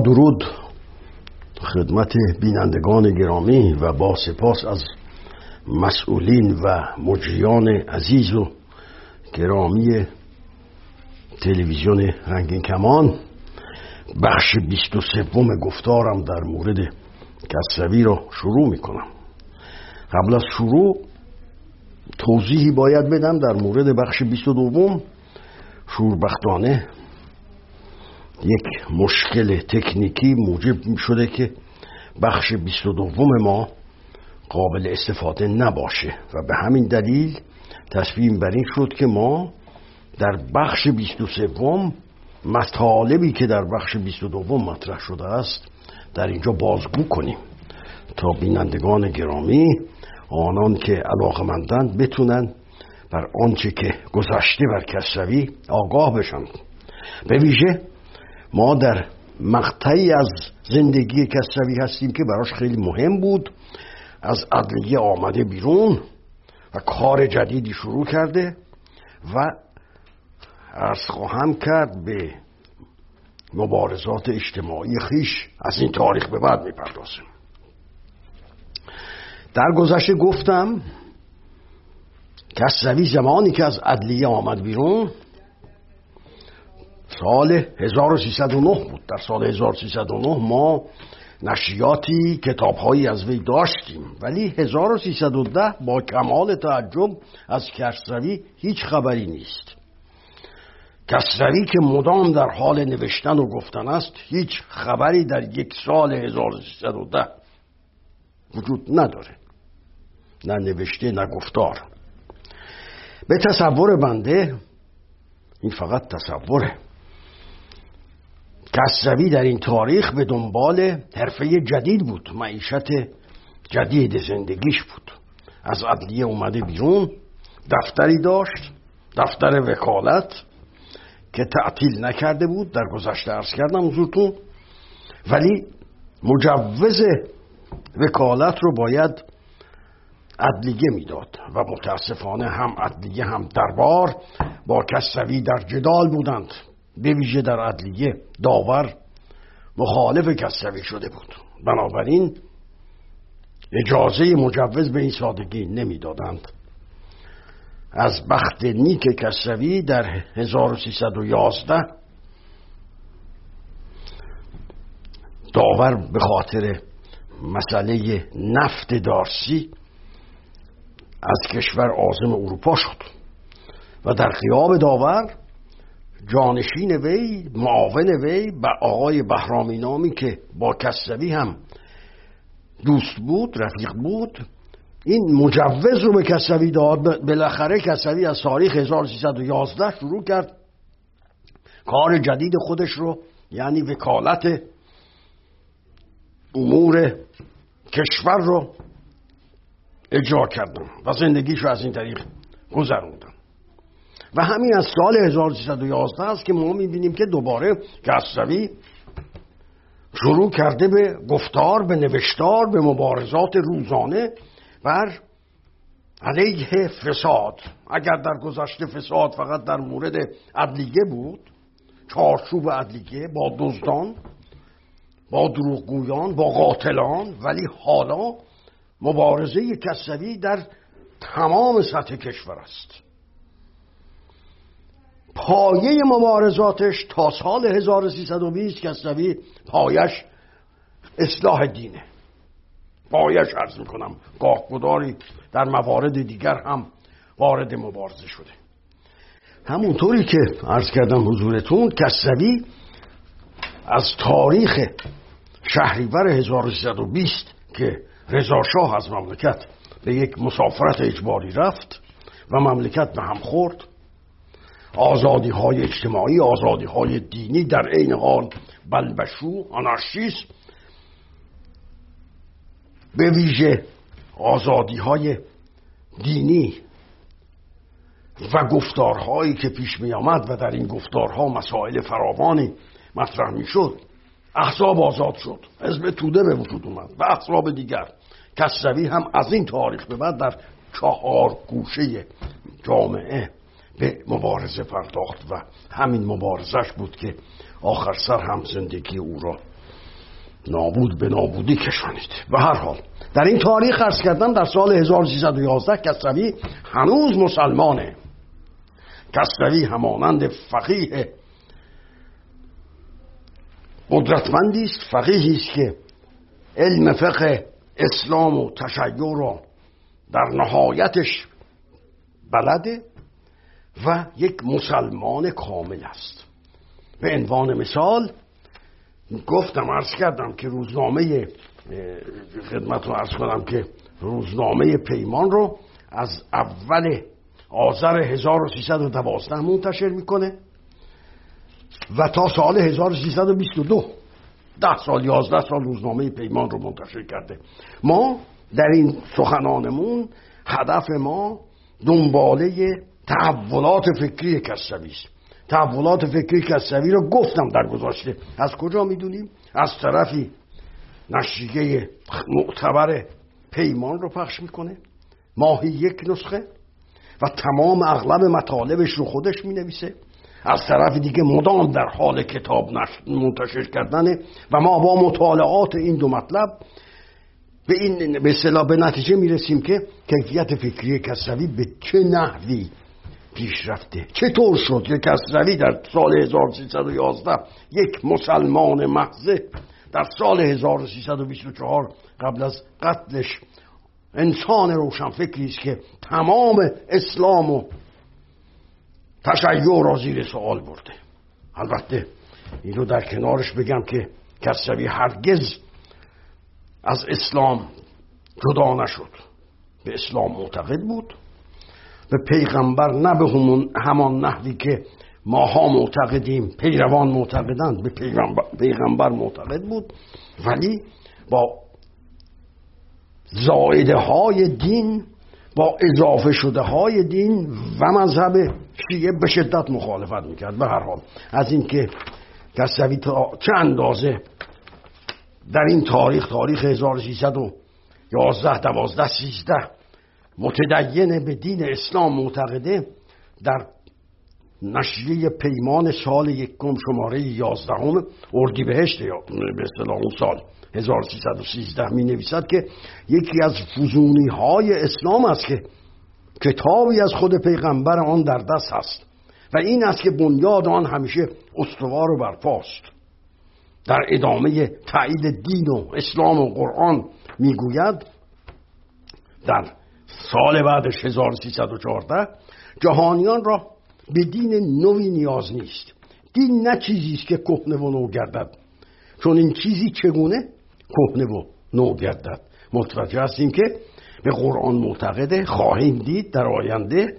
درود. خدمت بینندگان گرامی و با سپاس از مسئولین و مجریان عزیز و گرامی تلویزیون رنگین کمان. بخش بیست و سوم گفتارم در مورد کسروی را شروع می کنم قبل از شروع توضیحی باید بدم در مورد بخش بیست و دوم. شوربختانه یک مشکل تکنیکی موجب شده که بخش بیست و دوم ما قابل استفاده نباشه و به همین دلیل تصمیم بر این شد که ما در بخش بیست و سوم مطالبی که در بخش بیست و دوم مطرح شده است در اینجا بازگو کنیم تا بینندگان گرامی آنان که علاقمندند بتونن بر آنچه که گذشته بر کسروی آگاه بشن. به ویژه ما در مقطعی از زندگی کسروی هستیم که براش خیلی مهم بود. از عدلیه آمده بیرون و کار جدیدی شروع کرده و ارز خواهم کرد به مبارزات اجتماعی خیش از این تاریخ به بعد می‌پردازیم. در گذشته گفتم کسروی زمانی که از عدلیه آمد بیرون سال 1309 بود. در سال 1309 ما نشریاتی کتابهایی از وی داشتیم. ولی 1310 با کمال تعجب از کسروی هیچ خبری نیست. کسروی که مدام در حال نوشتن و گفتن است هیچ خبری در یک سال 1310 وجود نداره. نه نوشته نه گفتار. به تصور بنده این فقط تصوره. کسروی در این تاریخ به دنبال حرفه جدید بود معیشت جدید زندگیش بود. از عدلیه اومده بیرون دفتری داشت دفتر وکالت که تعطیل نکرده بود در گذشته ارز کردم حضورتون. ولی مجوز وکالت رو باید عدلیه می‌داد و متاسفانه هم عدلیه هم دربار با کسروی در جدال بودند. به ویژه در عدلیه داور مخالف کسروی شده بود. بنابراین اجازه مجوز به این سادگی نمی‌دادند. از بخت نیک کسروی در 1311 داور به خاطر مسئله نفت دارسی از کشور آزم اروپا شد و در قیاب داور جانشین وی معاون وی به آقای بهرامی نامی که با کسروی هم دوست بود رفیق بود. این مجوز رو به کسروی داد. بالاخره کسروی از تاریخ 1311 شروع کرد. کار جدید خودش رو یعنی وکالت امور کشور رو اجرا کردن و زندگیش رو از این طریق گذروندن. و همین از سال 1311 است که ما می‌بینیم که دوباره کسروی شروع کرده به گفتار به نوشتار به مبارزات روزانه بر علیه فساد. اگر در گذشته فساد فقط در مورد عدلیه بود چارچوب عدلیه با دزدان با دروغگویان با قاتلان ولی حالا مبارزه کسوی در تمام سطح کشور است. پایه مبارزاتش تا سال 1320 کسوی پایش اصلاح دینه. پایش عرض می‌کنم گاهگداری در موارد دیگر هم وارد مبارزه شده. همونطوری که عرض کردم حضورتون کسوی از تاریخ شهریور 1320 که رضا شاه از مملکت به یک مسافرت اجباری رفت و مملکت به هم خورد آزادی های اجتماعی آزادی های دینی در عین حال. بلبشو آنارشیسم به ویژه آزادی های دینی و گفتارهایی که پیش می آمد و در این گفتارها مسائل فراوانی مطرح می شد احزاب آزاد شد. حزب توده به وجود اومد و احزاب دیگر. کسروی هم از این تاریخ به بعد در چهار گوشه جامعه به مبارزه پرداخت و همین مبارزش بود که آخر سر هم زندگی او را نابود به نابودی کشانید. به هر حال در این تاریخ ارز کردم در سال 1311 کسروی هنوز مسلمانه کسروی همانند فقیه قدرتمندی است. فقیهی است که علم فقه اسلام و تشیع را در نهایتش بلده. و یک مسلمان کامل است. به عنوان مثال گفتم عرض کردم که روزنامه خدمت رو عرض کنم که روزنامه پیمان رو از اول آذر 1312 منتشر می‌کنه و تا سال 1322 ده سال یازده سال روزنامه پیمان رو منتشر کرده. ما در این سخنانمون هدف ما دنباله تحولات فکری کسوی است. تحولات فکری کسوی رو گفتم در گذاشته از کجا می‌دونیم؟ از طرفی نشریه معتبر پیمان رو پخش می‌کنه. ماهی یک نسخه و تمام اغلب مطالبش رو خودش می‌نویسه. از طرف دیگه مدام در حال کتاب منتشر کردنه و ما با مطالعات این دو مطلب به این به به نتیجه می‌رسیم که کیفیت فکری کسروی به چه نحوی پیش رفته چطور شد که کسروی در سال 1311 یک مسلمان محضه در سال 1324 قبل از قتلش انسان روشنفکری است که تمام اسلام و تشیع را زیر سوال برده. البته اینو در کنارش بگم که کسروی هرگز از اسلام جدا نشد. به اسلام معتقد بود. به پیغمبر نه به همان نحوی که ماها معتقدیم. پیروان معتقدند به پیغمبر, پیغمبر معتقد بود. ولی با زائده های دین با اضافه شده های دین و مذهب شیعه به شدت مخالفت می‌کرد. به هر حال از اینکه کسوی تا چه اندازه در این تاریخ تاریخ 1311 12 13 متدین به دین اسلام معتقده در نشریه پیمان سال یکم شماره یازدهم اردیبهشت یا به اون سال 1313 می نویسد که یکی از فزونی های اسلام است که کتابی از خود پیغمبر آن در دست هست و این است که بنیاد آن همیشه استوار و برپاست. در ادامه تایید دین و اسلام و قرآن می‌گوید در سال بعدش 1314 جهانیان را به دین نوی نیاز نیست. دین نه چیزی است که کهنه و نو گردد. چون این چیزی چگونه؟ کهنه و نو گردد. متوجه هستیم که به قرآن معتقده خواهیم دید در آینده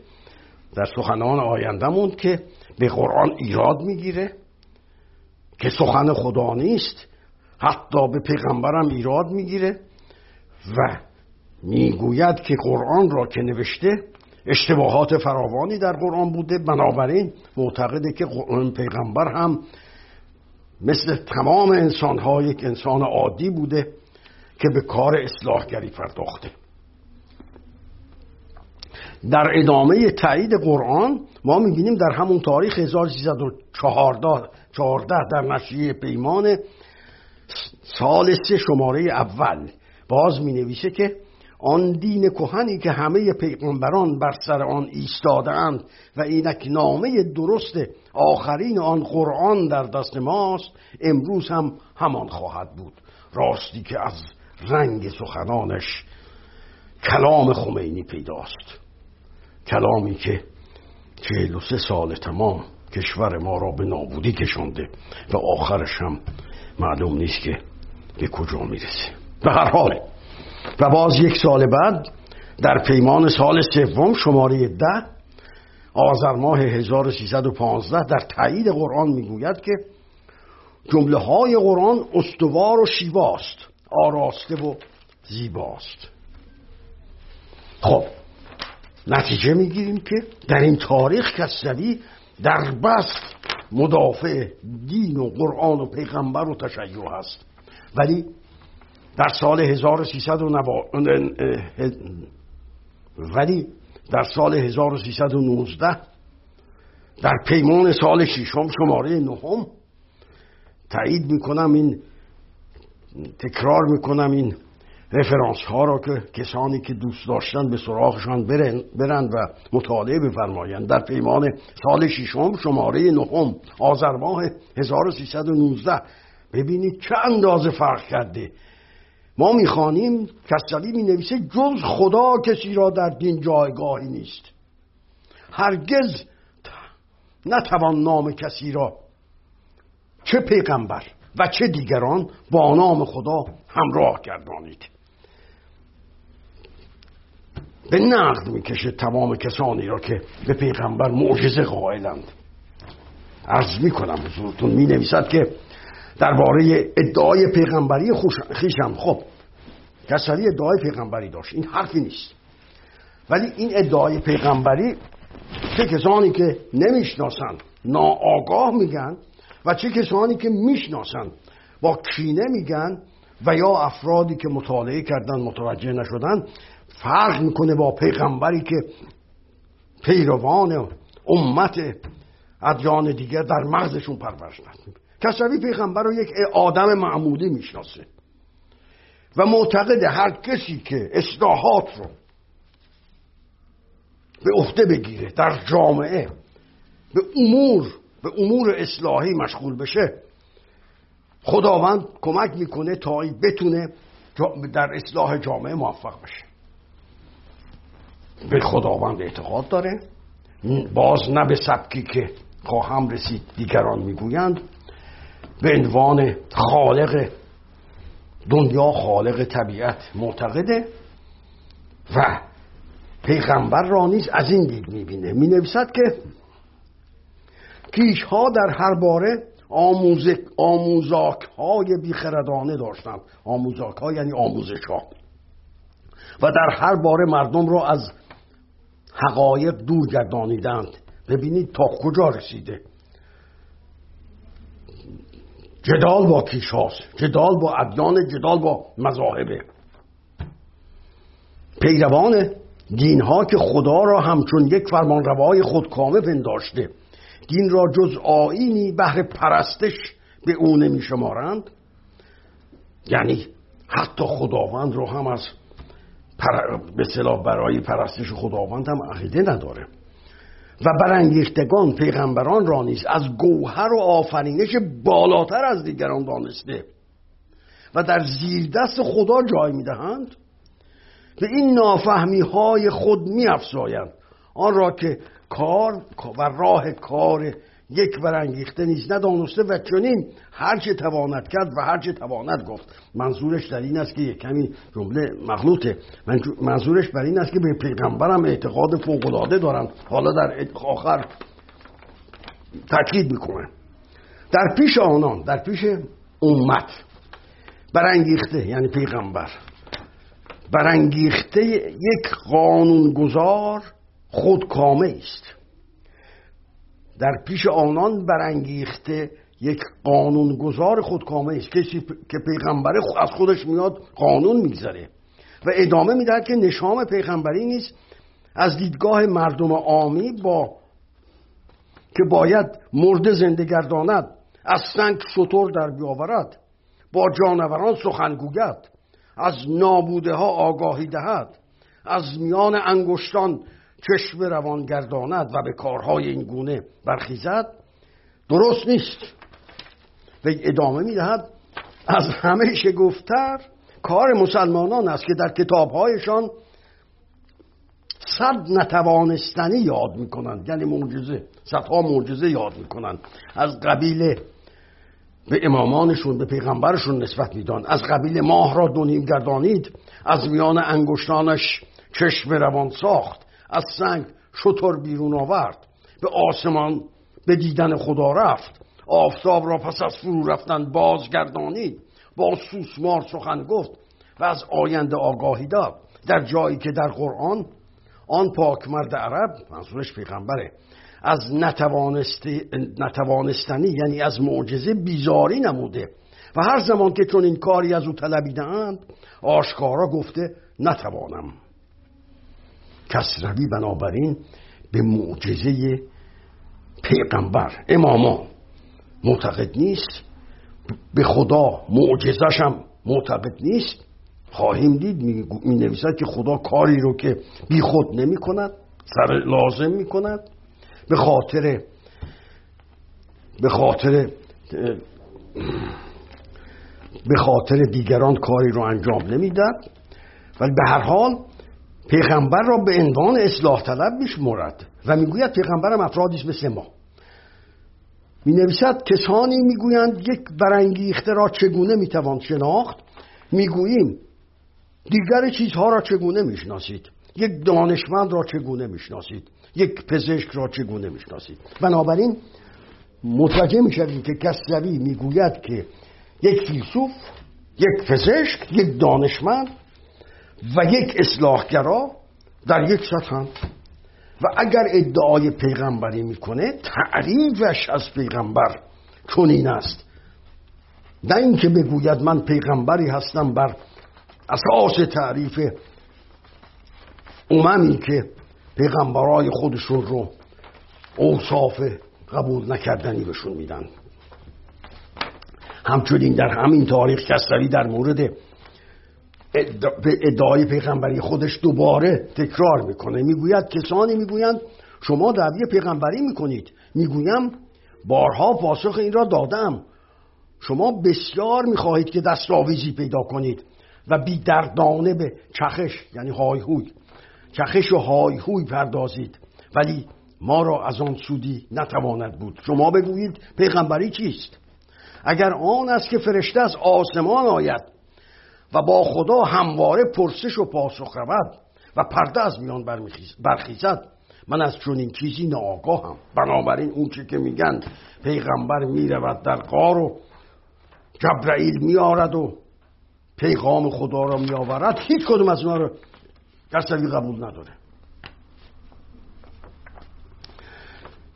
در سخنان آیندهمون که به قرآن ایراد می‌گیره که سخن خدا نیست حتی به پیغمبرم ایراد می‌گیره و می‌گوید که قرآن را که نوشته اشتباهات فراوانی در قرآن بوده بنابراین معتقده که پیغمبر هم مثل تمام انسان ها یک انسان عادی بوده که به کار اصلاحگری پرداخته. در ادامه تایید قرآن ما می‌بینیم در همون تاریخ 1314 در نشریه پیمان سال سه شماره اول باز می نویسه که آن دین کهنی که همه پیغمبران بر سر آن ایستادهاند و اینک نامه درست آخرین آن قرآن در دست ماست امروز هم همان خواهد بود. راستی که از رنگ سخنانش کلام خمینی پیداست. کلامی که چهل و سه سال تمام کشور ما را به نابودی کشانده و آخرش هم معلوم نیست که به کجا می‌رسه. به هر حال و باز یک سال بعد در پیمان سال سوم شماره ده آذر ماه 1315 در تایید قرآن می‌گوید که جمله های قرآن استوار و شیواست آراسته و زیباست. خب نتیجه می‌گیریم که در این تاریخ کسروی در بست مدافع دین و قرآن و پیغمبر و تشیع هست. ولی در سال 1319 ولی در سال 1319 در پیمان سال ششم شماره نهم تایید می‌کنم این تکرار می‌کنم این رفرانس ها را که کسانی که دوست داشتن به سراغشان برن, و مطالعه بفرمایند. در پیمان سال ششم شماره نهم آذر ماه 1319 ببینید چه اندازه فرق کرده. ما می‌خوانیم کسلی می نویسه جز خدا کسی را در دین جایگاهی نیست. هرگز نتوان نام کسی را چه پیغمبر و چه دیگران با نام خدا همراه گردانید. به نقد می‌کشه تمام کسانی را که به پیغمبر معجزه قائلند. عرض می‌کنم حضورتون می نویسد که درباره ادعای پیغمبری خیشم. خب کسری ادعای پیغمبری داشت. این حرفی نیست. ولی این ادعای پیغمبری چه کسانی که نمی‌شناسند ناآگاه میگن و چه کسانی که می‌شناسند با کینه میگن و یا افرادی که مطالعه کردن متوجه نشدن فرق می‌کنه با پیغمبری که پیروان امت ادیان دیگر در مغزشون پرورش کسروی پیغمبر رو یک آدم معمولی می‌شناسه. و معتقد هر کسی که اصلاحات رو به عهده بگیره در جامعه به امور به امور اصلاحی مشغول بشه خداوند کمک می‌کنه تا بتونه در اصلاح جامعه موفق بشه. به خداوند اعتقاد داره. باز نه به سبکی که خواهم رسید دیگران می‌گویند. به عنوان خالق دنیا خالق طبیعت معتقده و پیغمبر را نیز از این دید می‌بینه. می نویسد که کیش ها در هر باره آموزاک های بیخردانه داشتند. آموزاک ها یعنی آموزش ها و در هر باره مردم را از حقایق دور گردانیدند. ببینید تا کجا رسیده. جدال با کیش هاست جدال با ادیان جدال با مذاهبه پیروان دین ها که خدا را همچون یک فرمان روای خودکامه پنداشته دین را جز آینی بهر پرستش به او نمی شمارند یعنی حتی خداوند رو هم از به صلاح برای پرستش خداوند هم عقیده نداره. و برانگیختگان پیغمبران را نیز از گوهر و آفرینش بالاتر از دیگران دانسته و در زیر دست خدا جای می‌دهند به این نافهمی های خود می آن را که کار و راه کار یک برانگیخته نیست ندانسته و چنین هرچه تواند کرد و هرچه تواند گفت. منظورش در این است که یک کمی جمله مخلوطه منظورش بر این است که به پیغمبرم اعتقاد فوقلاده دارن حالا در آخر تاکید می‌کنه در پیش آنان در پیش امت برانگیخته یعنی پیغمبر برانگیخته یک قانونگذار خودکامه است. در پیش آنان برانگیخته یک قانونگذار خودکامه است کسی که پیغمبر از خودش میاد قانون میگذره و ادامه میده که نشام پیغمبری نیست. از دیدگاه مردم عامی با که باید مرده زنده گرداند از سنگ شطور در بیاورد با جانوران سخن گوید از نابوده ها آگاهی دهد از میان انگشتان چشم روان گرداند و به کارهای این گونه برخیزد درست نیست. و ادامه می‌دهد از همه شگفتتر کار مسلمانان است که در کتابهایشان صد نتوانستنی یاد می‌کنند. یعنی معجزه صدها معجزه یاد می‌کنند. از قبیل به امامانشون به پیغمبرشون نسبت میدان. از قبیل ماه را دونیم گردانید از میان انگشتانش چشم روان ساخت. از سنگ شطور بیرون آورد. به آسمان به دیدن خدا رفت. آفتاب را پس از فرو رفتن بازگردانید با سوسمار سخن گفت و از آینده آگاهی داد. در جایی که در قرآن آن پاک مرد عرب منظورش پیغمبره از نتوانستنی یعنی از معجزه بیزاری نموده و هر زمان که چون این کاری از او طلبیدند آشکارا گفته نتوانم. کسروی بنابراین به معجزه پیغمبر امامان معتقد نیست. به خدا معجزش هم معتقد نیست. خواهیم دید می نویسد که خدا کاری رو که بی خود نمی کند سر لازم می کند. به خاطر به خاطر به خاطر دیگران کاری رو انجام نمی‌داد ولی به هر حال پیغمبر را به عنوان اصلاح طلب میشمرد و می‌گوید پیغمبرم افرادی مثل ما. می نویسد کسانی می‌گویند یک برانگیخته را چگونه می‌توان شناخت؟ می‌گوییم دیگر چیزها را چگونه می‌شناسید؟ یک دانشمند را چگونه می‌شناسید؟ یک پزشک را چگونه می‌شناسید؟ بنابراین متوجه می‌شوید که کسروی می‌گوید که یک فیلسوف یک پزشک یک دانشمند و یک اصلاحگرا در یک سطح هم. و اگر ادعای پیغمبری می‌کنه تعریفش از پیغمبر چنین است. نه اینکه بگوید من پیغمبری هستم بر اساس تعریف اممی که پیغمبرای خودشون رو اوصاف قبول نکردنی بهشون میدن. همچنین در همین تاریخ کسری در مورد ادعای پیغمبری خودش دوباره تکرار می‌کنه. می‌گوید کسانی می‌گویند شما دعوی پیغمبری می‌کنید. می‌گویم بارها پاسخ این را دادم. شما بسیار می‌خواهید که دستاویزی پیدا کنید و بی دردانه به چخش یعنی های هوی چخش و های هوی پردازید. ولی ما را از آن سودی نتواند بود. شما بگویید پیغمبری چیست؟ اگر آن است که فرشته از آسمان آید و با خدا همواره پرسش و پاسخ رود و پرده از میان برخیزد. من از چنین چیزی ناآگاهم. بنابراین اون چی که میگن پیغمبر می‌رود در قار و جبرائیل میارد و پیغام خدا را میآورد. هیچ کدوم از اونا رو کسوی قبول نداره.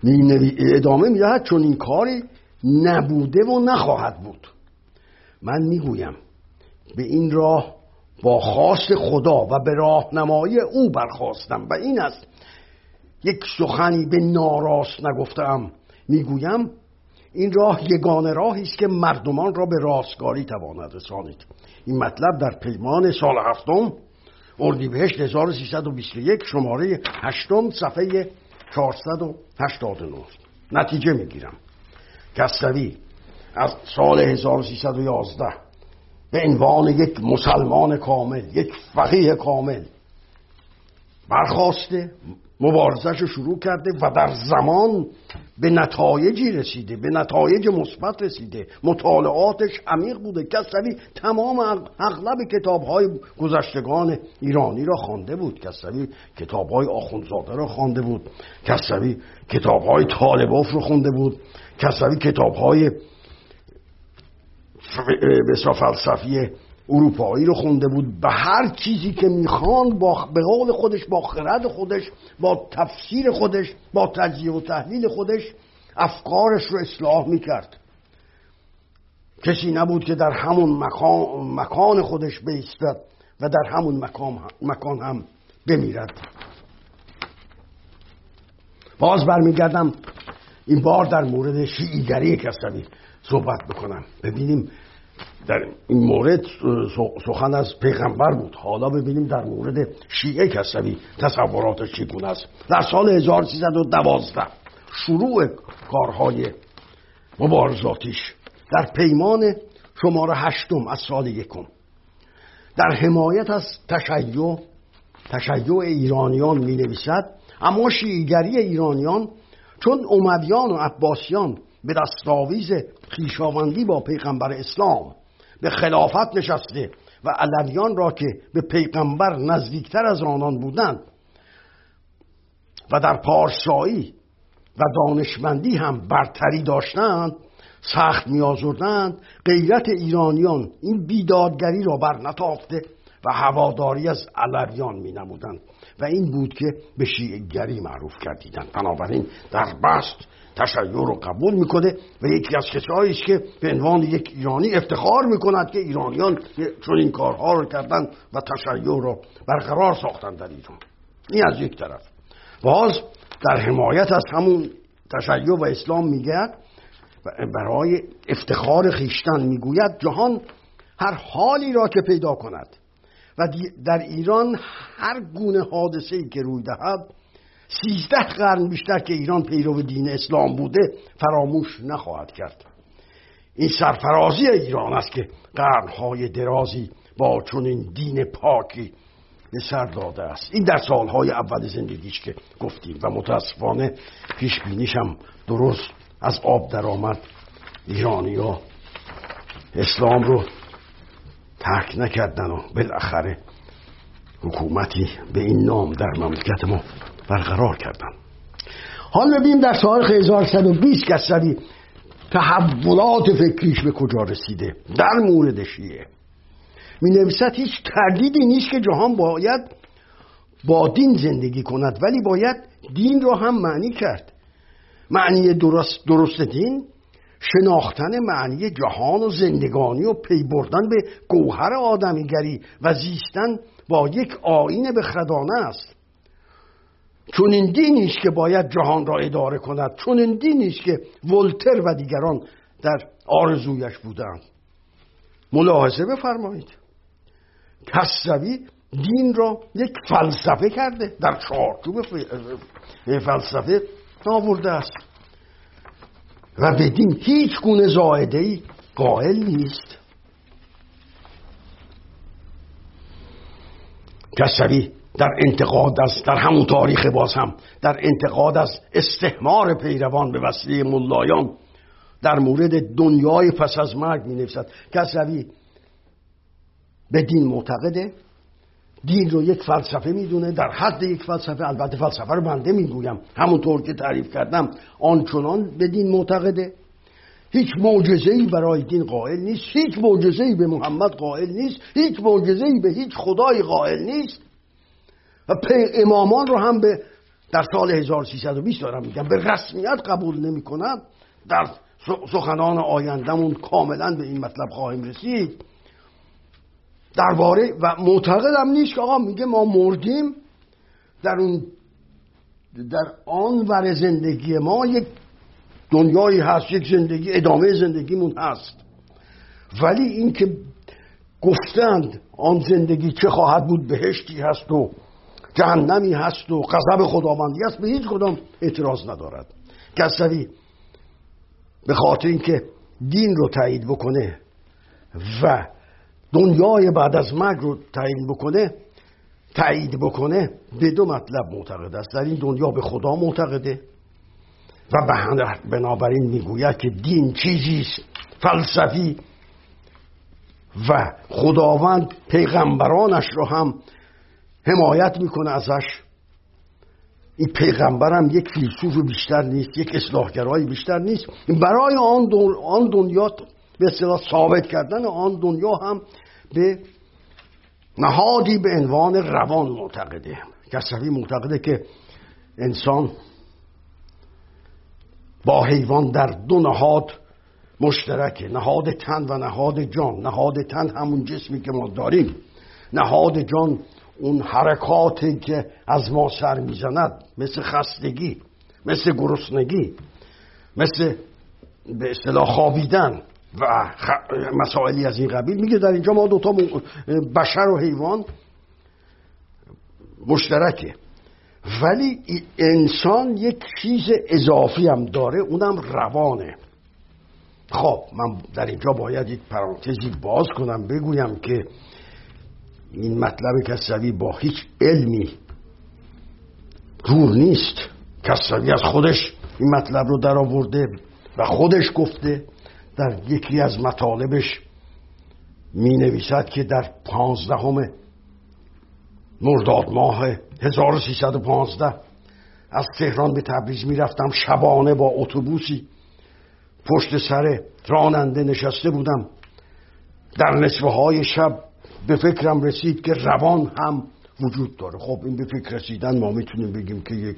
می ادامه می‌دهد چون این کاری نبوده و نخواهد بود. من می‌گویم به این راه با خواست خدا و به راهنمایی او برخواستم و این است. یک سخنی به ناراست نگفتم. می‌گویم این راه یگانه راهی است که مردمان را به راستگاری تواند رسانید. این مطلب در پیمان سال هفتم اردیبهشت 1321 شماره هشتم صفحه 489 نتیجه می‌گیرم. کسروی از سال 1311 به عنوان یک مسلمان کامل یک فقیه کامل. برخواسته مبارزش رو شروع کرده و در زمان به نتایجی رسیده به نتایج مثبت رسیده. مطالعاتش عمیق بوده. کسروی تمام اغلب کتاب های گذشتگان ایرانی را خوانده بود. کسروی کتاب های آخوندزاده را خوانده بود. کسروی کتاب های طالباف رو خونده بود. کسروی کتاب های بسیار فلسفی اروپایی رو خونده بود به هر چیزی که می‌خوان با به قول خودش با خرد خودش با تفسیر خودش با تجزیه و تحلیل خودش افکارش رو اصلاح می‌کرد. کسی نبود که در همون مکان, مکان خودش بیستد و در همون مکان, مکان هم بمیرد. باز برمیگردم این بار در مورد شیعیگری کسبی صحبت بکنم ببینیم در این مورد سخن از پیغمبر بود. حالا ببینیم در مورد شیعه کسوی تصوراتش چگونه است. در سال 1312 شروع کارهای مبارزاتیش در پیمان شماره هشتم از سال یکم. در حمایت از تشیع تشیع ایرانیان می نویسد اما شیعیگری ایرانیان چون امویان و عباسیان به دستاویز خیشاوندی با پیغمبر اسلام به خلافت نشسته و علویان را که به پیغمبر نزدیکتر از آنان بودند و در پارسایی و دانشمندی هم برتری داشتند سخت میازردند غیرت ایرانیان این بیدادگری را بر نتافته و هواداری از علویان می نمودند و این بود که به شیعگری معروف کردیدند. بنابراین در بست تشیع رو قبول می‌کنه و یکی از کسایی که به عنوان یک ایرانی افتخار می‌کند که ایرانیان چون این کارها رو کردن و تشیع رو برقرار ساختن در ایران. این از یک طرف. باز در حمایت از همون تشیع و اسلام میگه برای افتخار خیشتن می‌گوید جهان هر حالی را که پیدا کند و در ایران هر گونه حادثه ای که روی دهد سیزده قرن بیشتر که ایران پیرو دین اسلام بوده فراموش نخواهد کرد. این سرفرازی ایران است که قرنهای درازی با چنین دین پاکی به سر داده است. این در سالهای اول زندگیش که گفتیم و متاسفانه پیش بینیشم درست از آب درآمد. ایرانی ها اسلام رو ترک نکردن و بالاخره حکومتی به این نام در مملکت ما برقرار کردن حال ببینیم در تاریخ 1120 کسری تحولات فکریش به کجا رسیده؟ در مورد شیعه می نویسد هیچ تردیدی نیست که جهان باید با دین زندگی کند ولی باید دین را هم معنی کرد. معنی درست, درست دین شناختن معنی جهان و زندگانی و پی بردن به گوهر آدمیگری و زیستن با یک آین بخردانه است. چون این دینی است که باید جهان را اداره کند چون این دینی که ولتر و دیگران در آرزویش بودند. ملاحظه بفرمایید. کسوی دین را یک فلسفه کرده در چارچوب فلسفه آورده است. و به دین هیچ گونه زائده ای قائل نیست. کسوی در انتقاد از در همون تاریخ باز هم. در انتقاد از استحمار پیروان به وسیله ملایان. در مورد دنیای پس از مرگ می نویسد کسوی به دین معتقده دین رو یک فلسفه می‌دونه در حد یک فلسفه البته فلسفه رو بنده می‌گویم همونطور که تعریف کردم آنچنان به دین معتقده. هیچ ای برای دین قائل نیست هیچ ای به محمد قائل نیست هیچ ای به هیچ خدای قائل نیست. و امامان رو هم به در سال 1320 دارم میگم به رسمیت قبول نمی در سخنان آیندهمون کاملا به این مطلب خواهیم رسید. درباره و معتقدم نیست که آقا میگه ما مردیم در اون در آن ور زندگی ما یک دنیایی هست یک زندگی ادامه زندگیمون هست. ولی اینکه گفتند آن زندگی چه خواهد بود بهشتی هست و جهنمی هست و غضب خداوندی است به هیچ کدام اعتراض ندارد. کسوی به خاطر اینکه دین رو تایید بکنه و دنیای بعد از مرگ رو تعیین بکنه تایید بکنه به دو مطلب معتقد است. در این دنیا به خدا معتقده و بنابراین می‌گوید که دین چیزی فلسفی و خداوند پیغمبرانش رو هم حمایت می‌کنه ازش. این پیغمبرم یک فیلسوف بیشتر نیست یک اصلاحگرایی بیشتر نیست. برای آن دنیا به اصطلاح ثابت کردن آن دنیا هم به نهادی به عنوان روان معتقده. کسوی معتقده که انسان با حیوان در دو نهاد مشترکه. نهاد تن و نهاد جان. نهاد تن همون جسمی که ما داریم. نهاد جان اون حرکاتی که از ما سر می‌زند مثل خستگی مثل گرسنگی مثل به اصطلاح خوابیدن و مسائلی از این قبیل. میگه در اینجا ما دوتا بشر و حیوان مشترکه. ولی انسان یک چیز اضافی هم داره اونم روانه. خب من در اینجا باید یک پرانتزی باز کنم بگویم که این مطلب کسوی با هیچ علمی رور نیست. کسوی از خودش این مطلب رو در آورده و خودش گفته در یکی از مطالبش می نویسد که در پانزدهم مرداد ماه 1315 از تهران به تبریز می رفتم شبانه با اتوبوسی پشت سر راننده نشسته بودم. در نصفه های شب به فکرم رسید که روان هم وجود داره. خب این به فکر رسیدن ما می‌تونیم بگیم که یک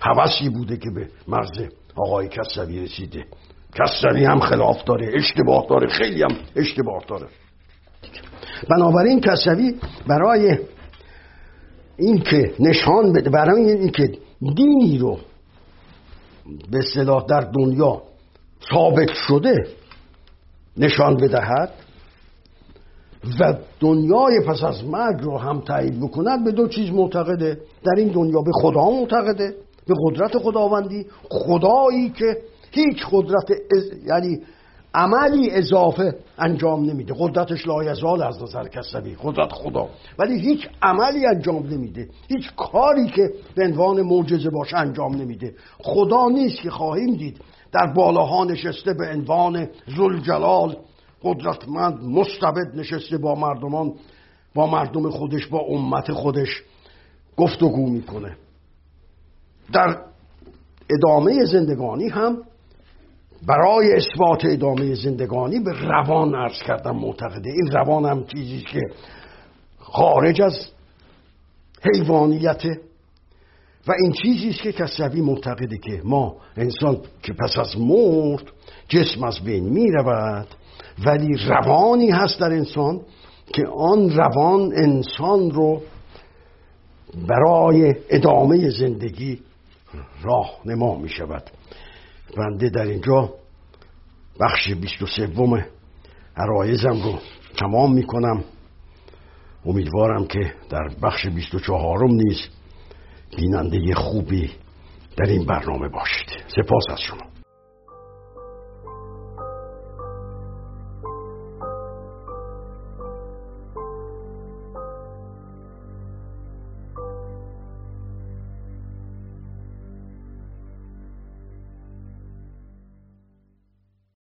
حوثی بوده که به مرز آقای کسوی رسیده. کسری هم خلاف داره اشتباه داره خیلی هم اشتباه داره. بنابراین کسوی برای اینکه نشان بده برای اینکه دینی رو به اصطلاح در دنیا ثابت شده نشان بدهد و دنیای پس از مرگ رو هم تایید بکند به دو چیز معتقده. در این دنیا به خدا معتقده به قدرت خداوندی. خدایی که هیچ قدرت یعنی عملی اضافه انجام نمیده. قدرتش لایزال از نظر کسبی قدرت خدا. ولی هیچ عملی انجام نمیده. هیچ کاری که به عنوان معجزه باشه انجام نمیده. خدا نیست که خواهیم دید. در بالاها نشسته به عنوان زلجلال قدرتمند مستبد نشسته با مردمان با مردم خودش با امت خودش گفتگو می‌کنه. در ادامه زندگانی هم برای اثبات ادامه زندگانی به روان عرض کردم معتقده. این روان هم چیزی که خارج از حیوانیته و این چیزی است که کسروی معتقده که ما انسان که پس از مرد جسم از بین می رود ولی روانی هست در انسان که آن روان انسان رو برای ادامه زندگی راه نما می شود بنده در اینجا بخش بیست و سوم عرایزم رو تمام می کنم امیدوارم که در بخش بیست و چهارم نیز بیننده خوبی در این برنامه باشید. سپاس از شما.